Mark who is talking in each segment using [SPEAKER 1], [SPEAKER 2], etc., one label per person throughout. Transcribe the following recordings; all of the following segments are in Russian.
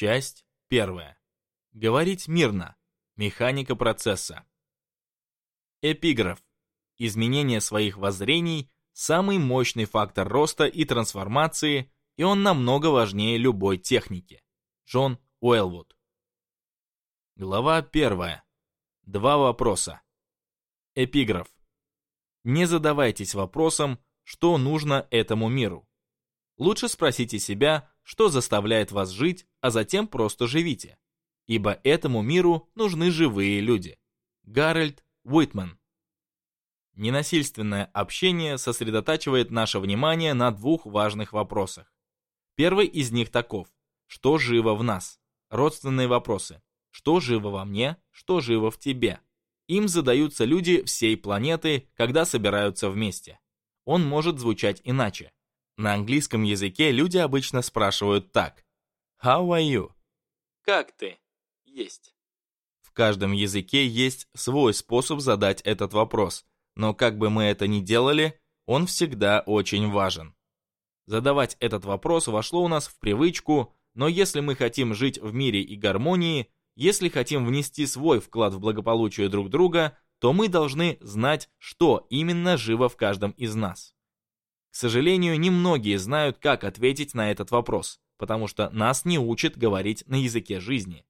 [SPEAKER 1] Часть первая. Говорить мирно. Механика процесса. Эпиграф. Изменение своих воззрений – самый мощный фактор роста и трансформации, и он намного важнее любой техники. Джон Уэлвуд. Глава первая. Два вопроса. Эпиграф. Не задавайтесь вопросом, что нужно этому миру. Лучше спросите себя, что заставляет вас жить, а затем просто живите. Ибо этому миру нужны живые люди. Гарольд Уитман Ненасильственное общение сосредотачивает наше внимание на двух важных вопросах. Первый из них таков. Что живо в нас? Родственные вопросы. Что живо во мне? Что живо в тебе? Им задаются люди всей планеты, когда собираются вместе. Он может звучать иначе. На английском языке люди обычно спрашивают так. How are you?
[SPEAKER 2] Как ты? Есть.
[SPEAKER 1] В каждом языке есть свой способ задать этот вопрос, но как бы мы это ни делали, он всегда очень важен. Задавать этот вопрос вошло у нас в привычку, но если мы хотим жить в мире и гармонии, если хотим внести свой вклад в благополучие друг друга, то мы должны знать, что именно живо в каждом из нас. К сожалению, немногие знают, как ответить на этот вопрос, потому что нас не учат говорить на языке жизни.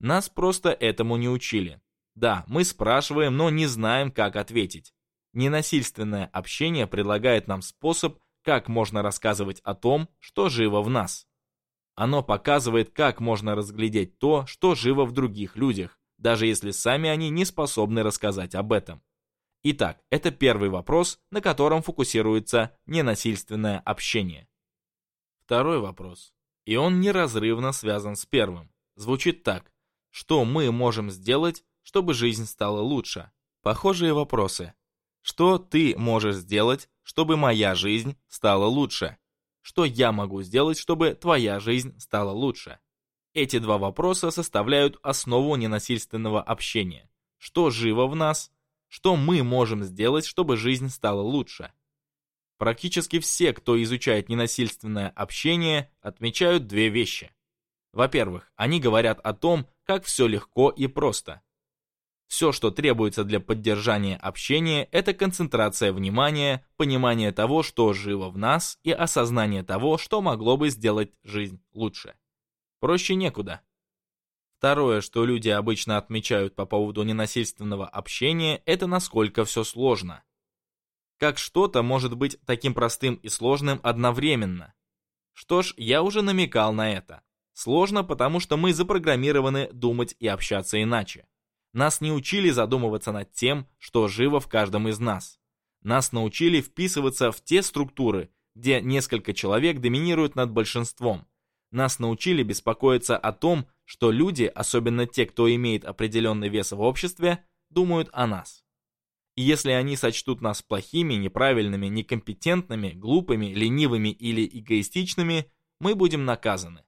[SPEAKER 1] Нас просто этому не учили. Да, мы спрашиваем, но не знаем, как ответить. Ненасильственное общение предлагает нам способ, как можно рассказывать о том, что живо в нас. Оно показывает, как можно разглядеть то, что живо в других людях, даже если сами они не способны рассказать об этом. Итак, это первый вопрос, на котором фокусируется ненасильственное общение. Второй вопрос, и он неразрывно связан с первым, звучит так. Что мы можем сделать, чтобы жизнь стала лучше? Похожие вопросы. Что ты можешь сделать, чтобы моя жизнь стала лучше? Что я могу сделать, чтобы твоя жизнь стала лучше? Эти два вопроса составляют основу ненасильственного общения. Что живо в нас – что мы можем сделать, чтобы жизнь стала лучше. Практически все, кто изучает ненасильственное общение, отмечают две вещи. Во-первых, они говорят о том, как все легко и просто. Все, что требуется для поддержания общения, это концентрация внимания, понимание того, что живо в нас, и осознание того, что могло бы сделать жизнь лучше. Проще некуда. Второе, что люди обычно отмечают по поводу ненасильственного общения, это насколько все сложно. Как что-то может быть таким простым и сложным одновременно? Что ж, я уже намекал на это. Сложно, потому что мы запрограммированы думать и общаться иначе. Нас не учили задумываться над тем, что живо в каждом из нас. Нас научили вписываться в те структуры, где несколько человек доминируют над большинством – нас научили беспокоиться о том, что люди, особенно те, кто имеет определенный вес в обществе, думают о нас. И если они сочтут нас плохими, неправильными, некомпетентными, глупыми, ленивыми или эгоистичными, мы будем наказаны.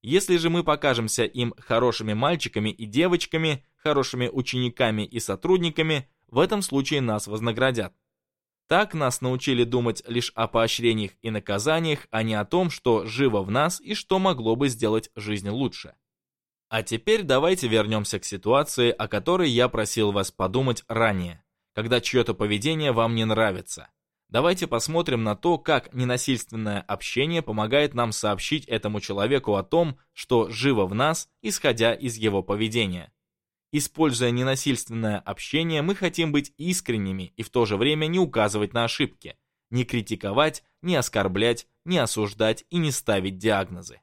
[SPEAKER 1] Если же мы покажемся им хорошими мальчиками и девочками, хорошими учениками и сотрудниками, в этом случае нас вознаградят. Так нас научили думать лишь о поощрениях и наказаниях, а не о том, что живо в нас и что могло бы сделать жизнь лучше. А теперь давайте вернемся к ситуации, о которой я просил вас подумать ранее, когда чье-то поведение вам не нравится. Давайте посмотрим на то, как ненасильственное общение помогает нам сообщить этому человеку о том, что живо в нас, исходя из его поведения. Используя ненасильственное общение, мы хотим быть искренними и в то же время не указывать на ошибки, не критиковать, не оскорблять, не осуждать и не ставить диагнозы.